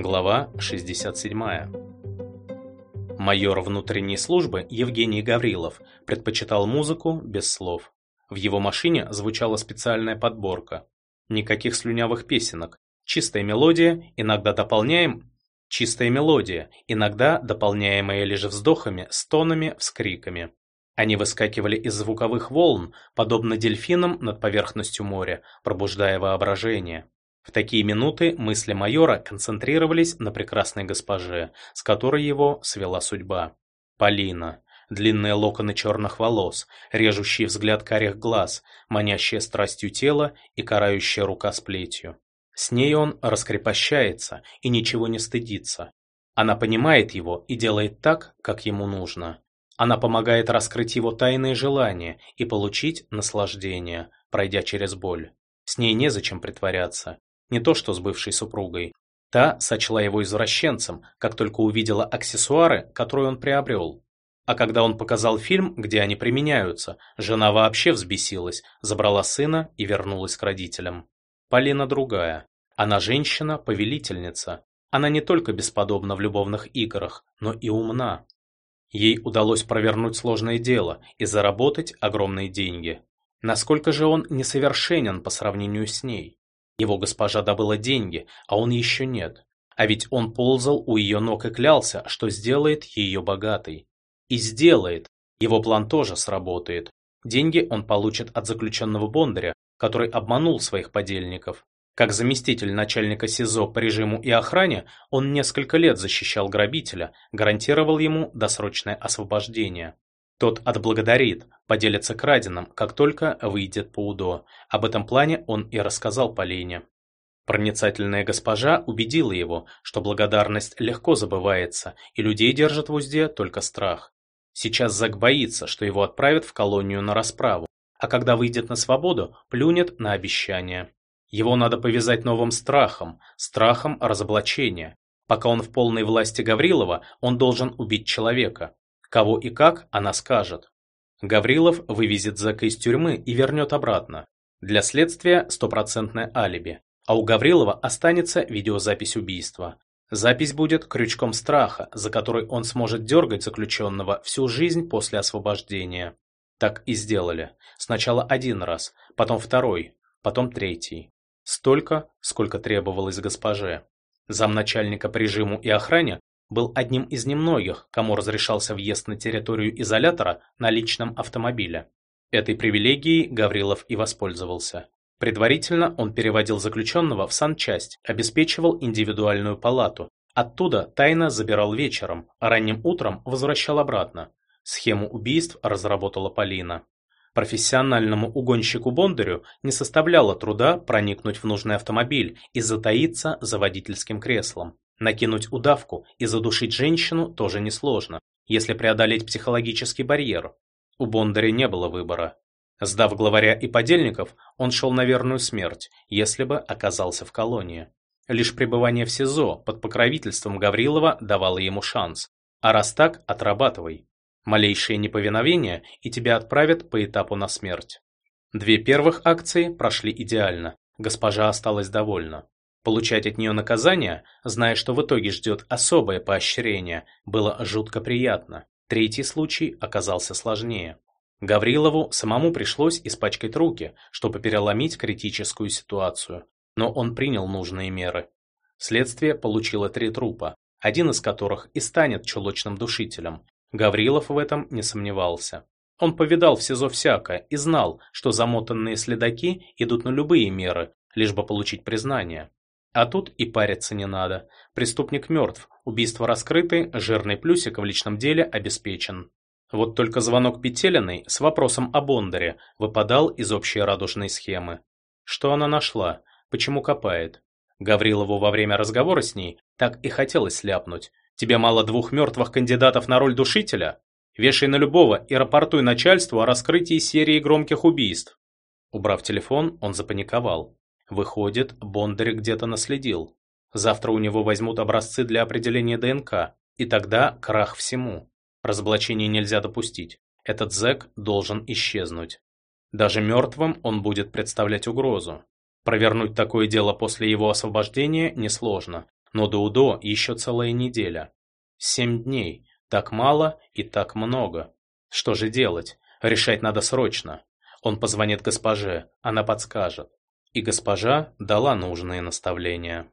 Глава 67. Майор внутренней службы Евгений Гаврилов предпочитал музыку без слов. В его машине звучала специальная подборка. Никаких слюнявых песенок. Чистая мелодия, иногда дополняем... Чистая мелодия, иногда дополняемая лишь вздохами, стонами, вскриками. Они выскакивали из звуковых волн, подобно дельфинам над поверхностью моря, пробуждая воображение. В такие минуты мысли майора концентрировались на прекрасной госпоже, с которой его свела судьба. Полина. Длинные локоны черных волос, режущий взгляд карих глаз, манящая страстью тело и карающая рука с плетью. С ней он раскрепощается и ничего не стыдится. Она понимает его и делает так, как ему нужно. Она помогает раскрыть его тайные желания и получить наслаждение, пройдя через боль. С ней незачем притворяться. Не то что с бывшей супругой. Та сочла его извращенцем, как только увидела аксессуары, которые он приобрел. А когда он показал фильм, где они применяются, жена вообще взбесилась, забрала сына и вернулась к родителям. Полина другая. Она женщина-повелительница. Она не только бесподобна в любовных играх, но и умна. Ей удалось провернуть сложное дело и заработать огромные деньги. Насколько же он несовершенен по сравнению с ней? Его госпожа добыла деньги, а он еще нет. А ведь он ползал у ее ног и клялся, что сделает ее богатой. И сделает. Его план тоже сработает. Деньги он получит от заключенного Бондаря, который обманул своих подельников. Как заместитель начальника СИЗО по режиму и охране, он несколько лет защищал грабителя, гарантировал ему досрочное освобождение. Тот отблагодарит, поделится краденым, как только выйдет по УДО. Об этом плане он и рассказал Полине. Проницательная госпожа убедила его, что благодарность легко забывается, и людей держит в узде только страх. Сейчас Зак боится, что его отправят в колонию на расправу, а когда выйдет на свободу, плюнет на обещание. Его надо повязать новым страхом, страхом разоблачения. Пока он в полной власти Гаврилова, он должен убить человека. Кого и как, она скажет. Гаврилов вывезет Зэка из тюрьмы и вернет обратно. Для следствия стопроцентное алиби. А у Гаврилова останется видеозапись убийства. Запись будет крючком страха, за который он сможет дергать заключенного всю жизнь после освобождения. Так и сделали. Сначала один раз, потом второй, потом третий. Столько, сколько требовалось госпоже. Замначальника по режиму и охране был одним из немногих, кому разрешался въезд на территорию изолятора на личном автомобиле. Этой привилегией Гаврилов и воспользовался. Предварительно он переводил заключенного в санчасть, обеспечивал индивидуальную палату. Оттуда тайно забирал вечером, а ранним утром возвращал обратно. Схему убийств разработала Полина. Профессиональному угонщику Бондарю не составляло труда проникнуть в нужный автомобиль и затаиться за водительским креслом. Накинуть удавку и задушить женщину тоже несложно, если преодолеть психологический барьер. У Бондаря не было выбора. Сдав главаря и подельников, он шел на верную смерть, если бы оказался в колонии. Лишь пребывание в СИЗО под покровительством Гаврилова давало ему шанс. А раз так, отрабатывай. Малейшее неповиновение, и тебя отправят по этапу на смерть. Две первых акции прошли идеально. Госпожа осталась довольна. Получать от нее наказание, зная, что в итоге ждет особое поощрение, было жутко приятно. Третий случай оказался сложнее. Гаврилову самому пришлось испачкать руки, чтобы переломить критическую ситуацию, но он принял нужные меры. Следствие получило три трупа, один из которых и станет чулочным душителем, Гаврилов в этом не сомневался. Он повидал в СИЗО всякое и знал, что замотанные следаки идут на любые меры, лишь бы получить признание. А тут и париться не надо. Преступник мертв, убийство раскрыты, жирный плюсик в личном деле обеспечен. Вот только звонок Петелиной с вопросом о Бондаре выпадал из общей радужной схемы. Что она нашла? Почему копает? Гаврилову во время разговора с ней так и хотелось ляпнуть. Тебе мало двух мертвых кандидатов на роль душителя? Вешай на любого и рапортуй начальству о раскрытии серии громких убийств. Убрав телефон, он запаниковал. Выходит, Бондарь где-то наследил. Завтра у него возьмут образцы для определения ДНК, и тогда крах всему. Разоблачение нельзя допустить. Этот зэк должен исчезнуть. Даже мертвым он будет представлять угрозу. Провернуть такое дело после его освобождения несложно. Но до УДО еще целая неделя. Семь дней. Так мало и так много. Что же делать? Решать надо срочно. Он позвонит госпоже, она подскажет. И госпожа дала нужные наставления.